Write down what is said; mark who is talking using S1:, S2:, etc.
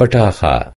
S1: पटाखा